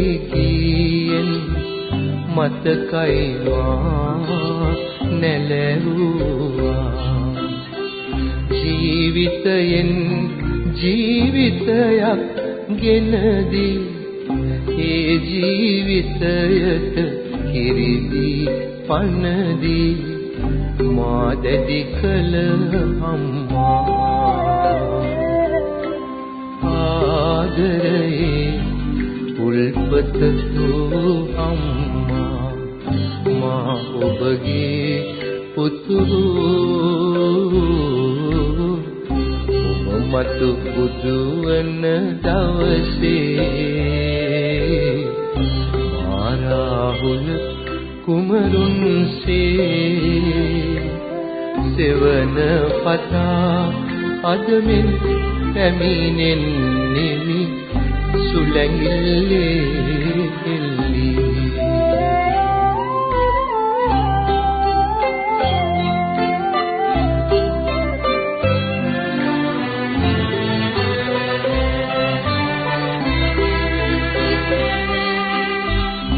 නැලවිලි කියෙන් මතකයි මා නැලවුවා ජීවිතයෙන් ජීවිතයක් ගෙනදී ඒ ජීවිතයට කිරිදී පනදී. මා දැඩි කල අම්මා ආදරේ උල්පත දෝ අම්මා මා ඔබගේ පුතු ඔබ මතු බුදු වන දවසේ මා රාහුල කුමරුන්සේ සෙවන පතා අදමින් පැමිණෙන්නෙමි සුලැඟිල්ලේ එල්ලී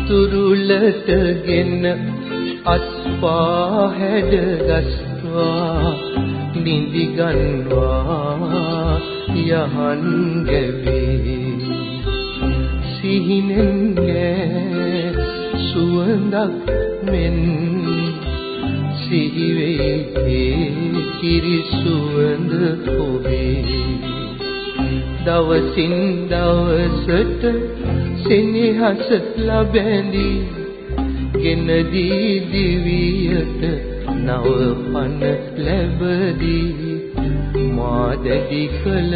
තුරුලටගෙන අස්පා හැඩ ගස්වා නිදි ගන්වා යහන් ගැවේ සිහිනෙන් සුවඳක් මෙන් සිහි වේ කිරි සුවඳ ඔබේ. දවසින් දවසට සෙනෙහස ලැබෙඳි ගෙන දී දිවියට නව පන ලැබදී මා දැඩි කල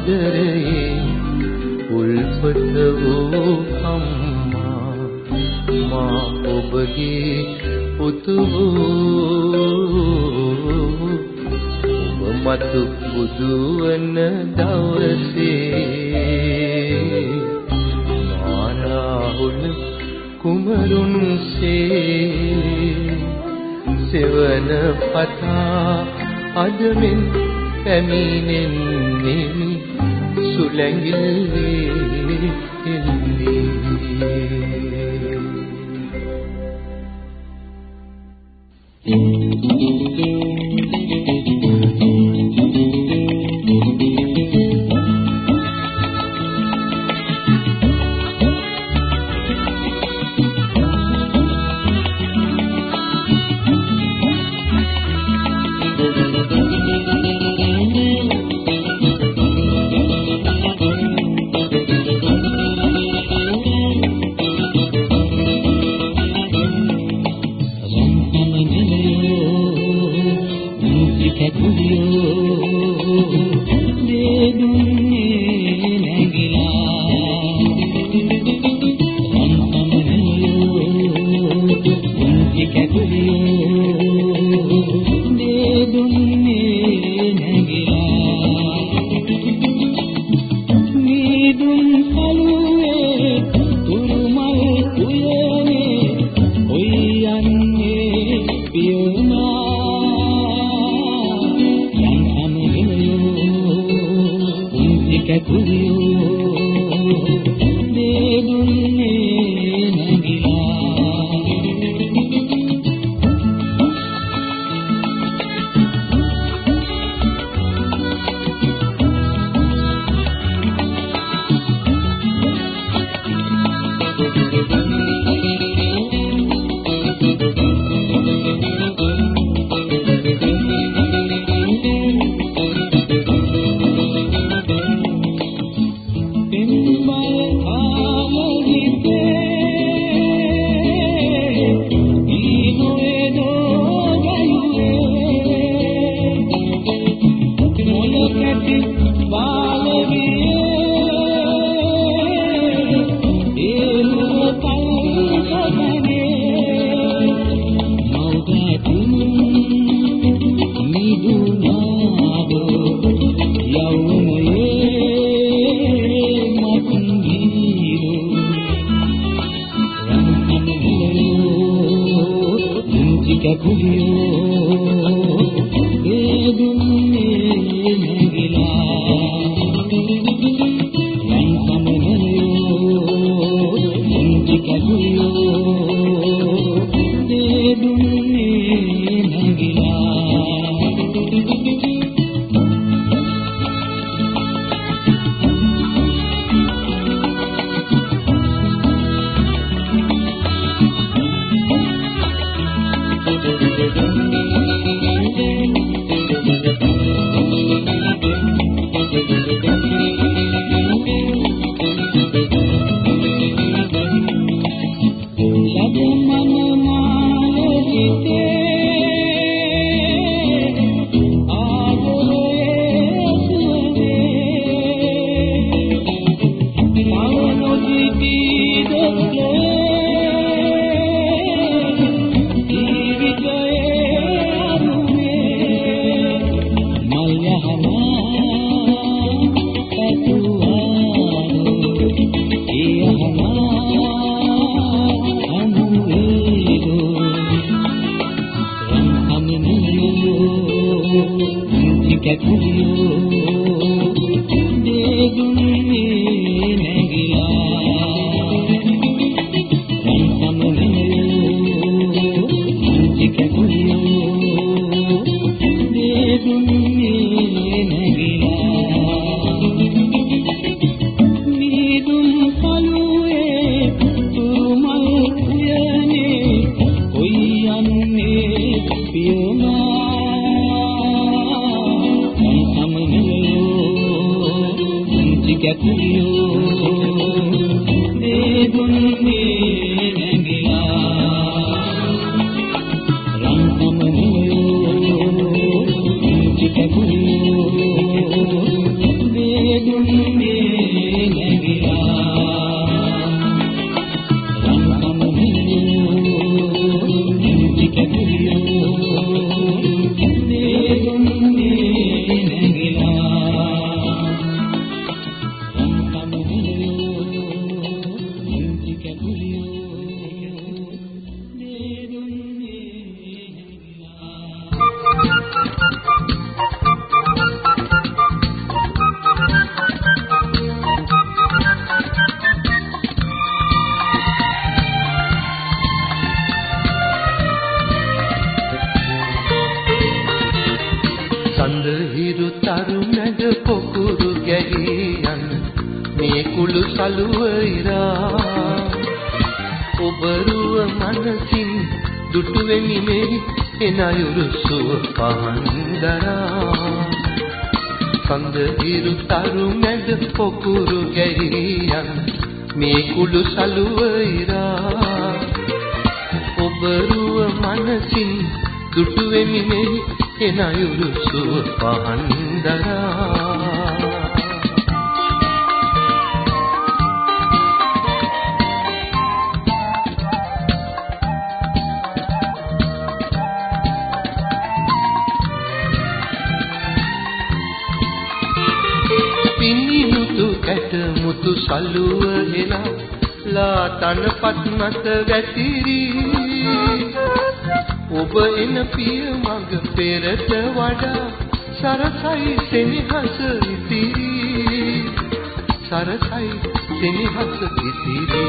ආදරේ උල්පත වූ අම්මා මා ඔබගේ පුතු ඔබ මතු බුදු වන දවසේ මාරාහුල කුමරුන්සේ සෙවන පතා අදමින් ليلي الليل Chaque මනසින් දුටු වෙමි මෙහි එන අයුරු සුව පහන් දරා. ඇට මුතු සලුව හෙලා ලා තනපත් මත වැතිරී ඔබ එන පිය මඟ පෙරට වඩා සරසයි සෙනෙහස ඉතිරි. සරසයි සෙනෙහස ඉතිරි.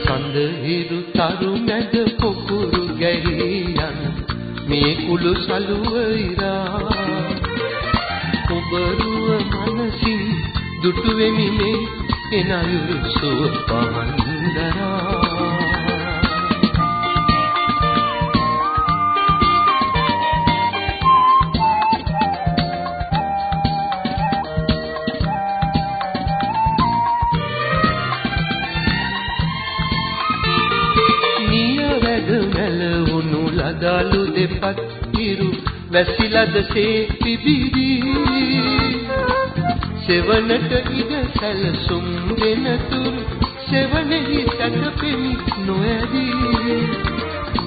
සඳ හිරු තරු මැද පොකුරු ගැහියන් මේ කුළු සලුව ඉරා. ඔබ රුව මනසින් දුටු වෙමි මේ එනයුරු සුව පවන්දරා. වැසිලද සේ පිබිවි සෙවනට ඉඩ සැලසුම් දෙන තුරු සෙවනෙහි සැතපෙමි නොඇදී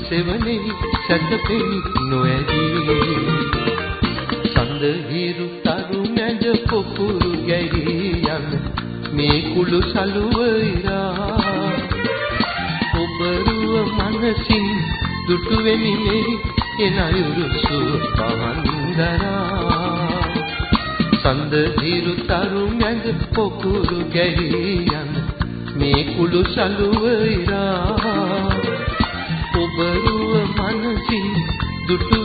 සෙවනෙහි සැතපෙමි නොඇදී සඳහිරු තරුණජ පොකුරු ගැරී යන මේ කුළු සලුව ඉරා. ඔබරුව මනසින් දුටු වෙමි මේ එනයුරු සුව පහන්දරා සඳ දිරු තරු මැද පොකුරු ගැහී යන මේ කුළු සලුව ඉරා. ඔබ රුව මනසින් දුටු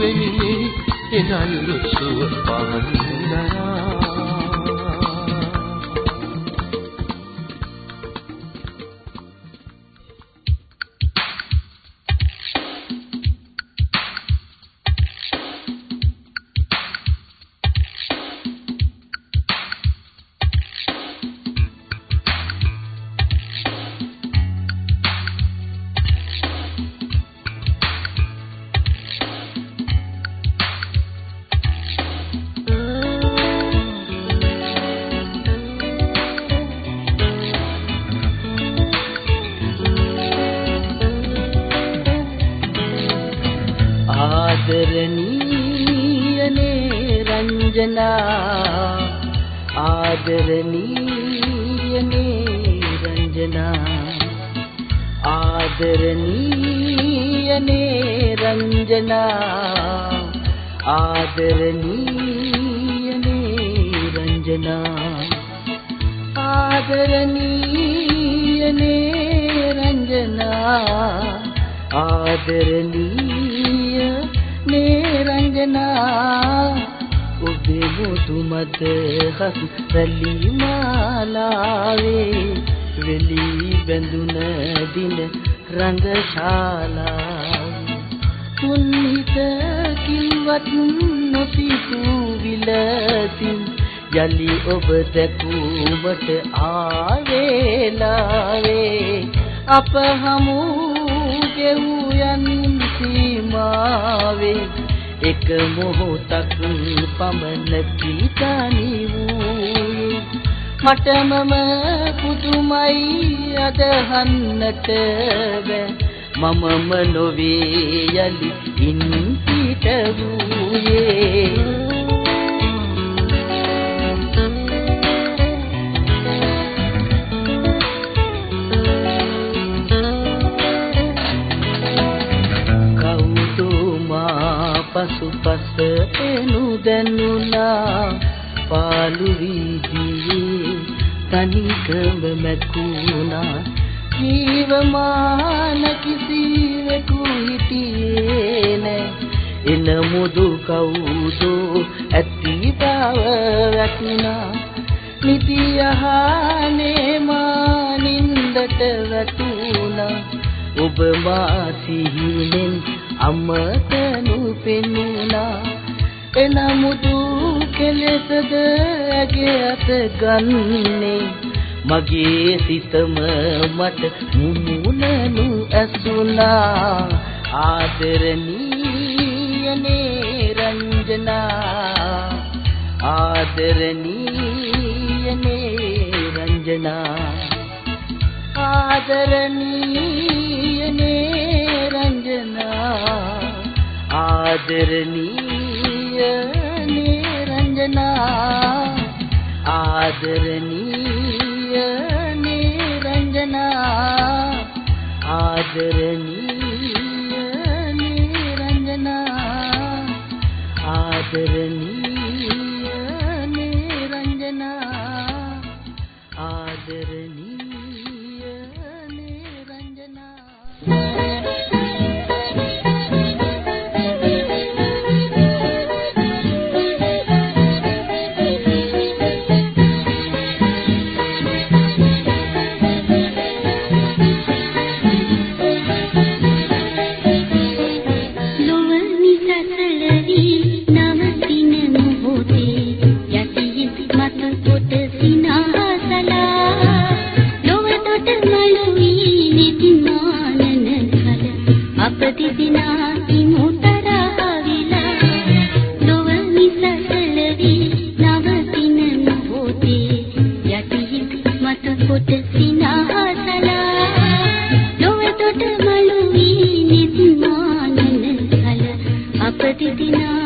වෙමි මේ එනයුරු සුව පහන්දරා ඔබ දැකුමට ආවේලාවේ අප හමු ගෙවූ යන් සීමාවේ. එක මොහොතක් පමණකි තනි වූ මටමම පුදුමයි අදහන්නට බෑ. මමම නොවේ යලි ඉන් පිට වූයේ පසුපස එනු දැනුණා. පාළු වීදියේ තනිකම මැකුණා. ජීවමාන කිසිවෙකු හිටියේ නැ. එන මුදු කවුදෝ ඇති බව වැටුණා. නිදියහනේ මානින්දට වැටුණා. ඔබ මා සිහිනෙන් අමතනු පෙනුණා එනමුදු කෙලෙසද ඇගේ අත ගන්නේ. මගේ සිතම මට මුමුණනු ඇසුණා. ආදරණීයනේ රංජනා ආදරණීයනේ රංජනා ආදරණීයනේ ආදරණීය නිරංජනා ආදරණීය නිරංජනා ආදරණීය නිරංජනා ආදරණීය දිනා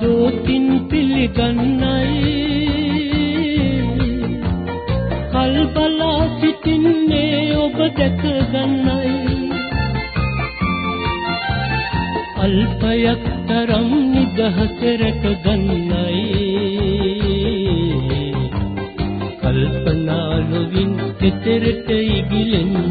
දූතින් පිළිගන්නයි. කල්පලා සිටින්නේ ඔබ දැක ගන්නයි. අල්පයක් තරම් නිදහස රැක ගන්නයි. කල්පනා නොවින් සිතෙරට ඉගිලෙන්නේ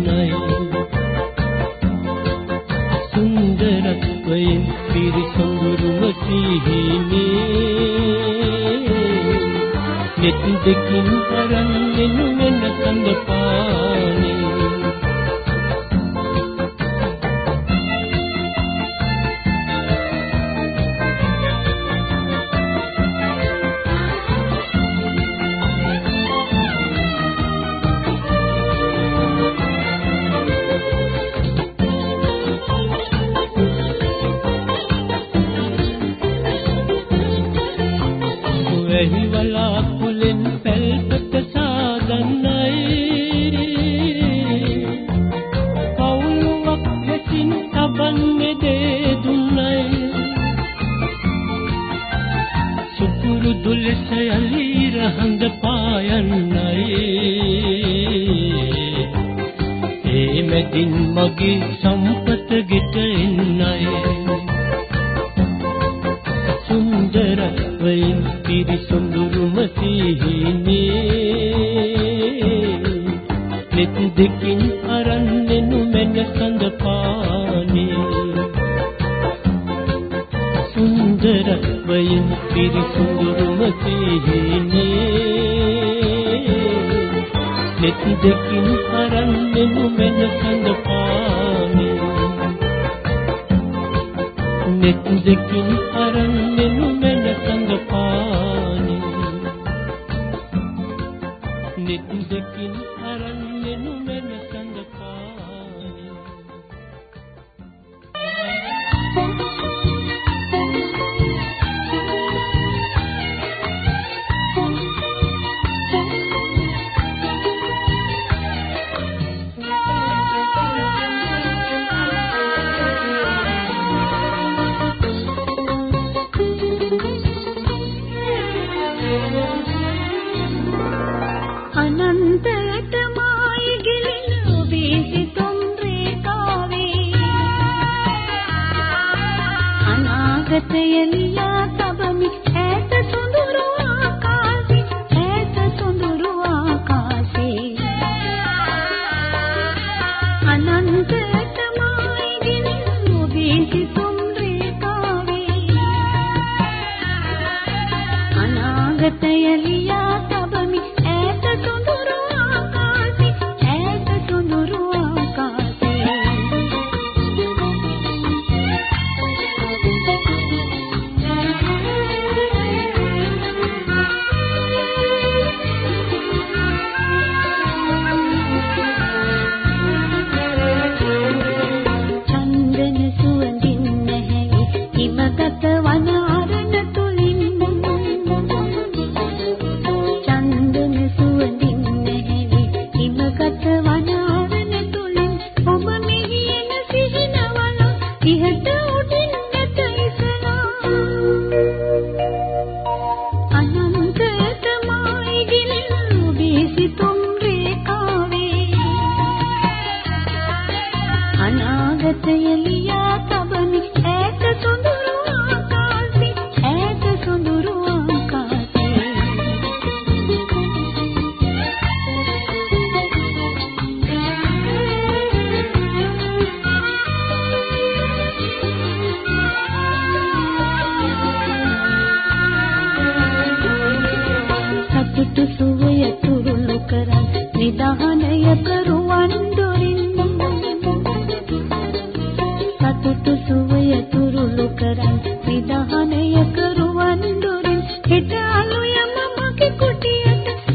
ඒ මැදින් මගේ සම්පත ගෙට එන්නයි. ಕತೆಯಲ್ಲಿ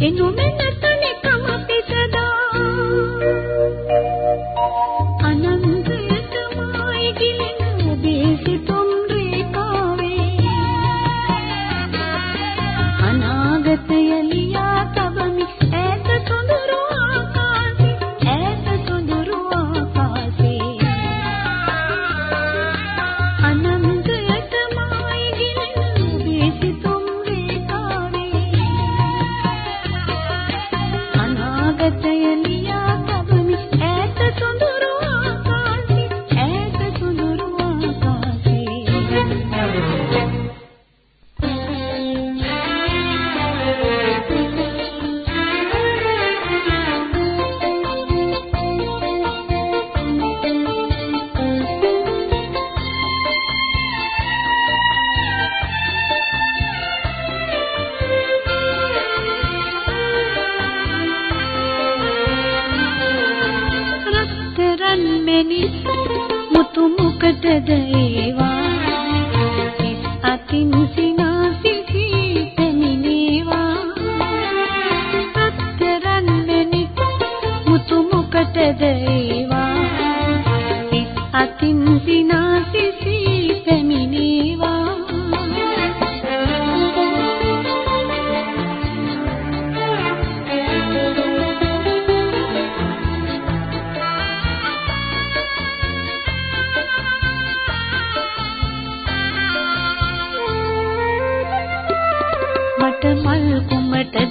Indumenta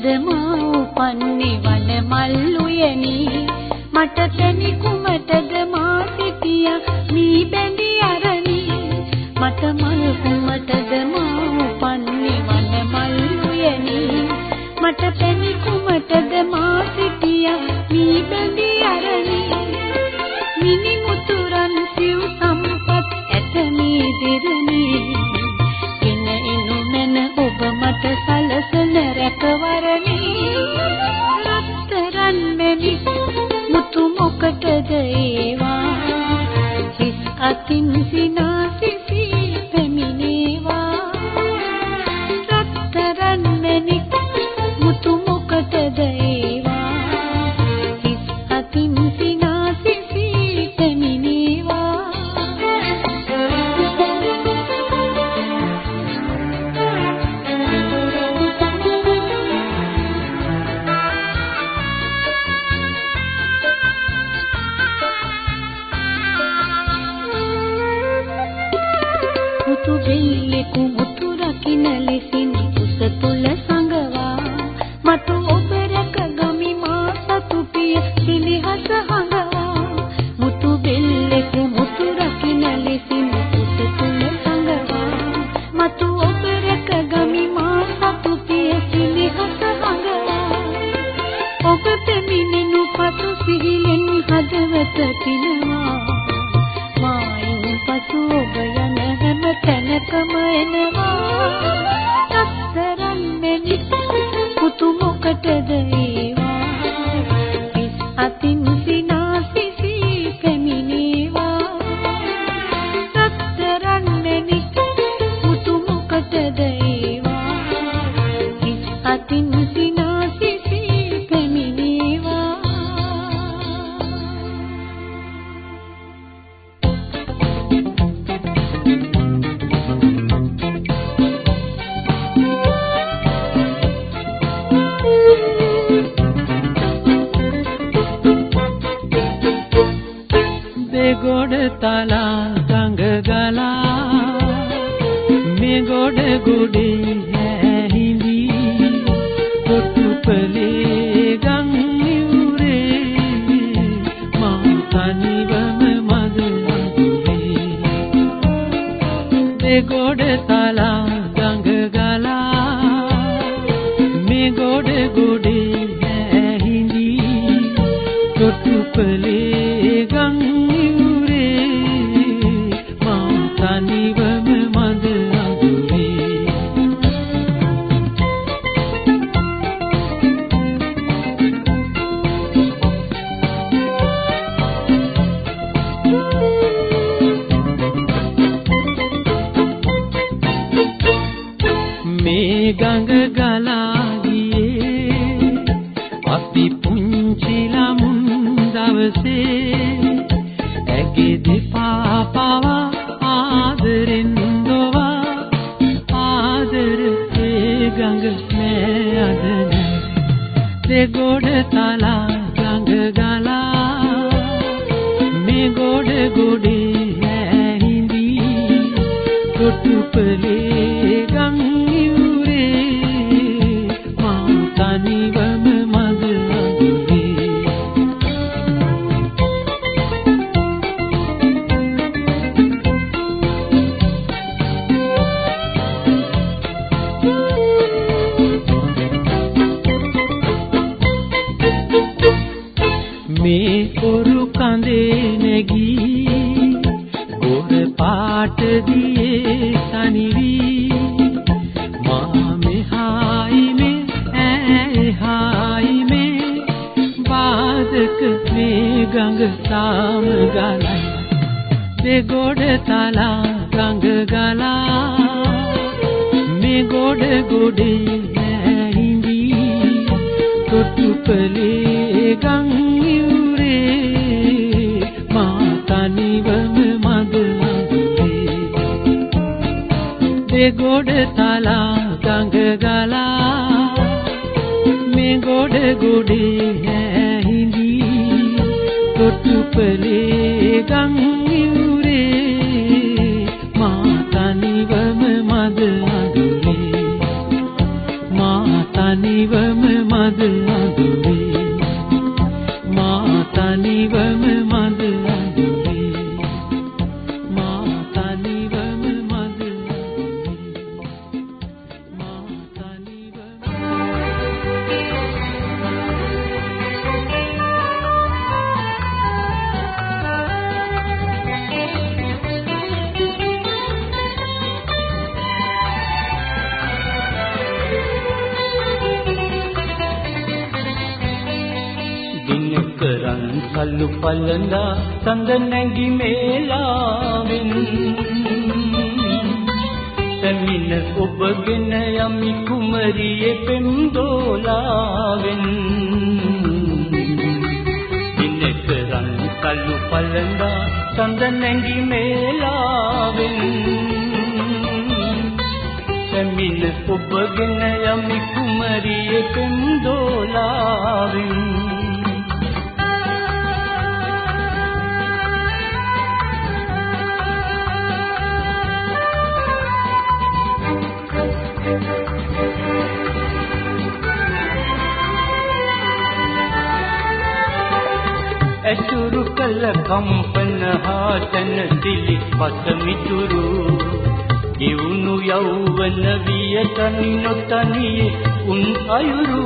උපන්නේ වන මල් උයනි මට තැනි කුමටද මා සිටියා? මී බැඳි අරණි. මට මල් කුමටද මා උපන්නේ වන මල් උයනි මට තැනි කුමටද මා සිටියා? මී බැඳි අරණි. හිස් ඔබ පැමිණෙනු පසු සිහිලෙන් හදවත පිනවා මායින් පසු ඔබ යන හැම තැනකම එනවා. මේ ගඟ ගලා ගියේ අපි පුංචි ළමුන් දවසේ ඇගේ දෙපා පවා ආදරෙන් දොවා. ආදර ඒ ගඟ නෑ අද නෑ දෙගොඩ තලා ගඟ ගලා. මේ ගොඩ ගොඩේ ඇහිඳි කොටුපලේ माला में गोड़ गोड़े है हिंदी तो टुपले गंगूरे माता निवम मद अधूरे माता निवम मद अधूरे माता निवम කල්ලු පලඳා සඳ නැගි මේලාවෙන්. සමින ඔබගෙන යමි කුමරියේ පෙම් දෝලාවෙන් දිනකරන් කල්ලු පලඳා සඳ නැගි මේලාවෙන්. සමින ඔබගෙන යමි කුමරියේ පෙම් දෝලාවෙන් කම්පන හා තන දිලි පස මිතුරු. දියුණු යෞවන විය තනි නොතනි උන් අයුරු.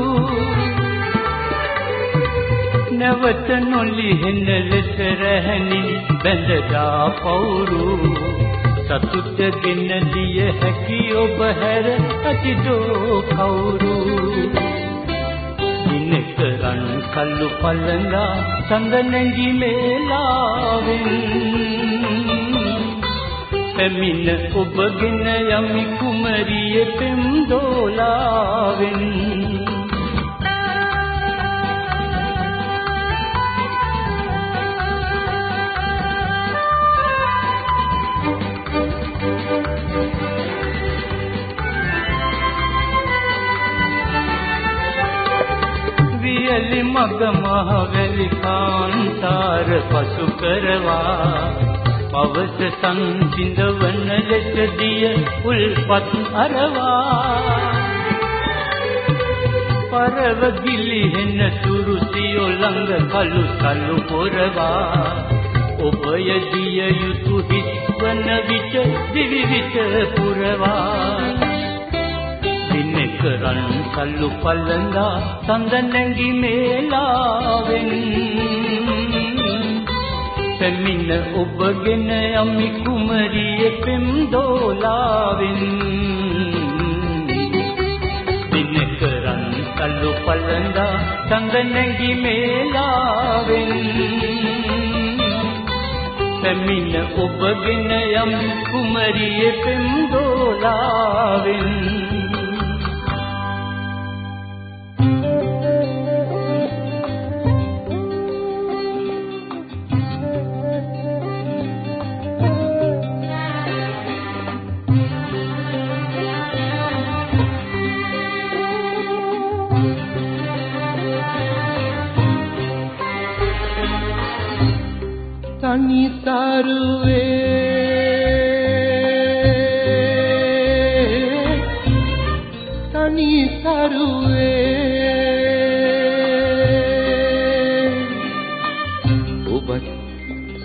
නැවත නොලිහෙන ලෙස රැහෙනින් බැඳගා පවුරු. සතුටගෙන දිය හැකි ඔබ හැර අතිදෝ කවුරු? දිනකරන් කල්ලු පලඳා සඳ නැගි මේලාවෙන්. පැමිණ ඔබගෙන යමි කුමරිය පෙම් දෝලාවෙන්. මග මහ වැලි කාන්තාර පසු කරවා. පවස සංසිඳවන ලෙස දිය උල්පත් අරවා. පරව ගිලිහෙන තුරු සියොළඟ කළු සලු පොරවා. ඔබය දිය යුතු හිස්වන විට දිවි විට පුරවා. දිනකරන් කල්ලු පල්ලඳා සඳ නැගි මේලාවෙන්. පැමිණ ඔබගෙන යමි කුමරිය පෙම් දෝලාවෙන් දිනකරන් කල්ලු පල්ලඳා සඳ නැගි මේලාවෙන්. පැමිණ ඔබගෙන යමි කුමරිය පෙම් දෝලාවෙන් තනි තරුවේ තනි තරුවේ ඔබත්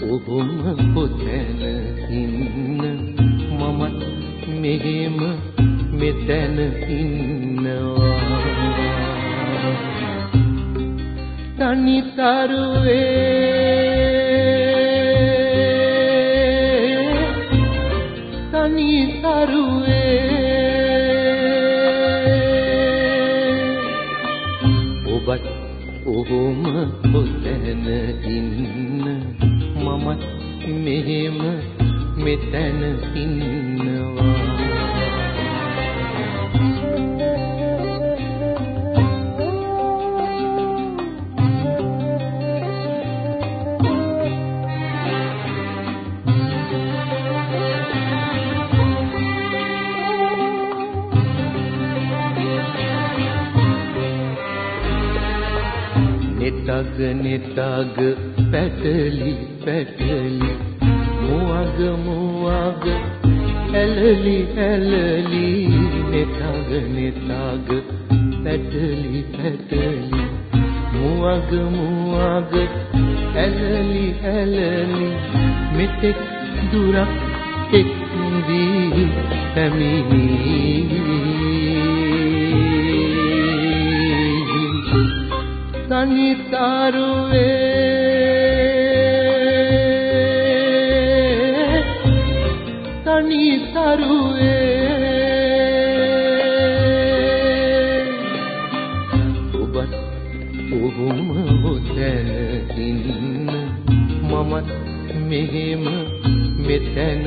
ඔබම පොතැන ඉන්න? මමත් මෙහෙම මෙතැන ඉන්නවා. තනි මෙතැන ඉන්නවා. නෙතග නෙතග පැටලි පැටලි මුවග මුවග ඇලලි ඇලලි නෙතග නෙතග. පැටලි පැටලි. මුවග මුවග. ඇලලි ඇලලි. මෙතෙක් දුරක් එක් වී පැමිණි. තනිතරුවේ තනිතරුවේ ඔබත් ඔහුම හොතැන ඉන්න මමත් මෙහෙම මෙතැන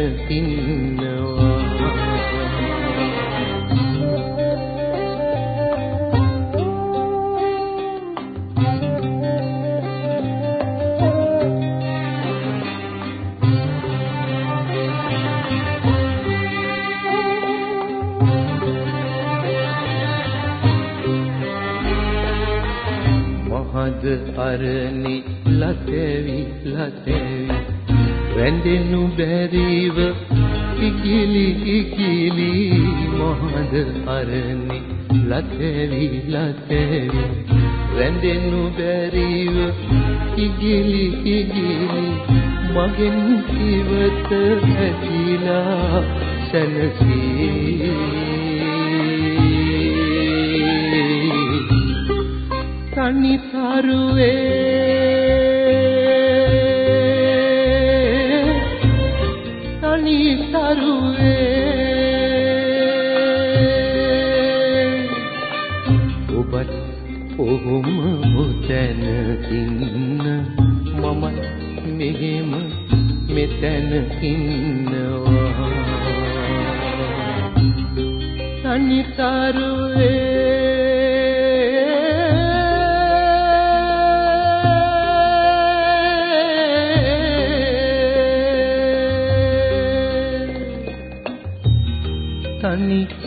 මහද අරණි ලතෙවි ලතෙවි. වැඳෙනු බැරිව ඉකිලි ඉකිලි මගෙන් ඉවත ඇතිලා සැනසී. තනි තරුවේ තනි තරුවේ ඉන්න. මමත් මෙහෙම මෙතැන ඉන්නවා. තනි තරුවේ. තනි